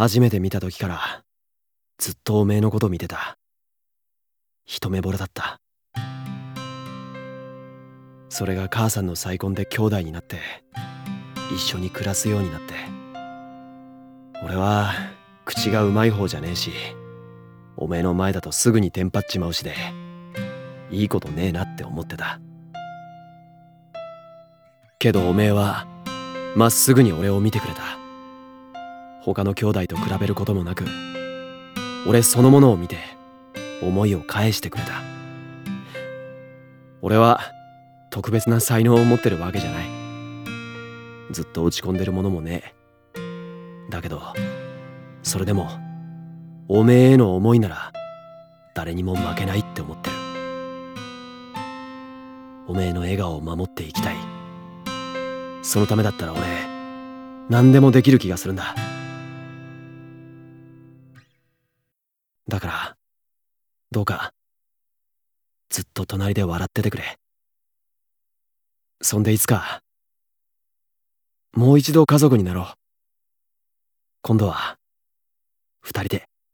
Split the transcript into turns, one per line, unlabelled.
初めて見た時からずっとおめえのこと見てた。一目惚れだった。それが母さんの再婚で兄弟になって一緒に暮らすようになって。俺は口がうまい方じゃねえしおめえの前だとすぐにテンパっちまうしでいいことねえなって思ってた。けどおめえはまっすぐに俺を見てくれた。他の兄弟と比べることもなく俺そのものを見て思いを返してくれた。俺は特別な才能を持ってるわけじゃない。ずっと落ち込んでるものもねえ。だけどそれでもおめえへの思いなら誰にも負けないって思ってる。おめえの笑顔を守っていきたい。そのためだったら俺何でもできる気がするんだ。だからどうかずっと隣で笑っててくれ。そんでいつかもう一度家族になろう。今度は二人で。